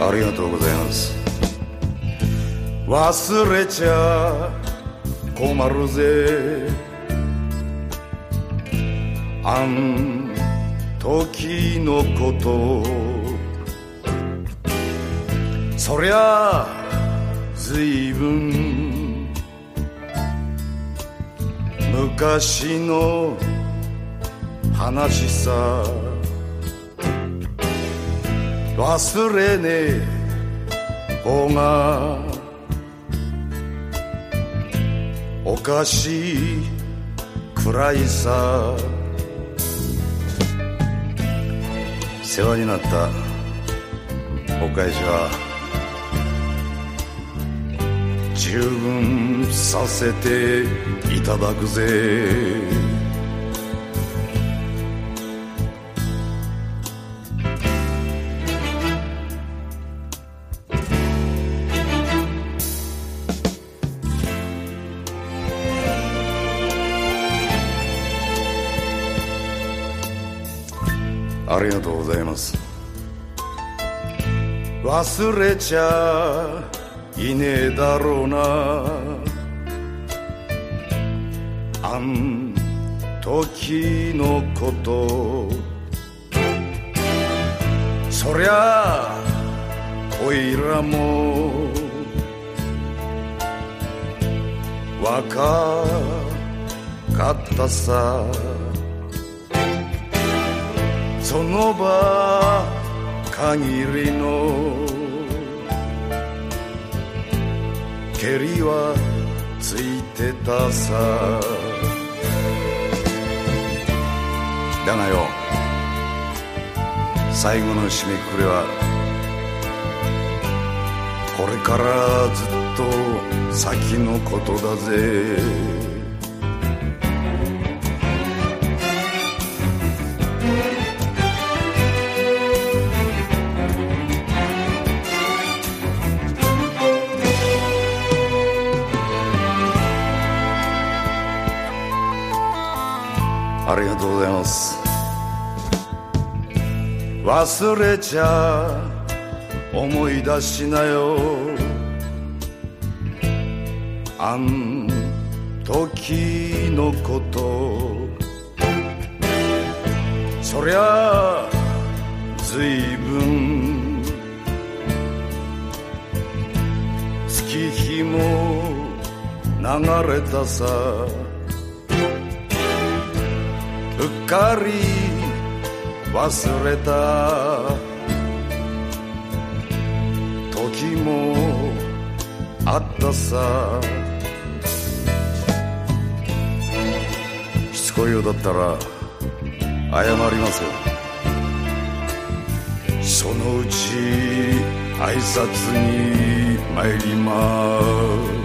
ありがとうございます。忘れちゃ困るぜ。あん時のこと。そりゃずいぶん昔の話さ。忘れねえ。方がおかしいくらいさ。世話になった。お返しは十分させていただくぜ。ありがとうございます。忘れちゃいねえだろうな。あん時のこと。そりゃおいらも。若かったさ。その場限りの蹴りはついてたさ。だがよ最後の締めくくりはこれからずっと先のことだぜ。ありがとうございます。忘れちゃ思い出しなよ。あん時のこと。そりゃずいぶん月日も流れたさ。うっかり忘れた。時もあったさ。しつこいようだったら謝りますよ。そのうち挨拶に参ります。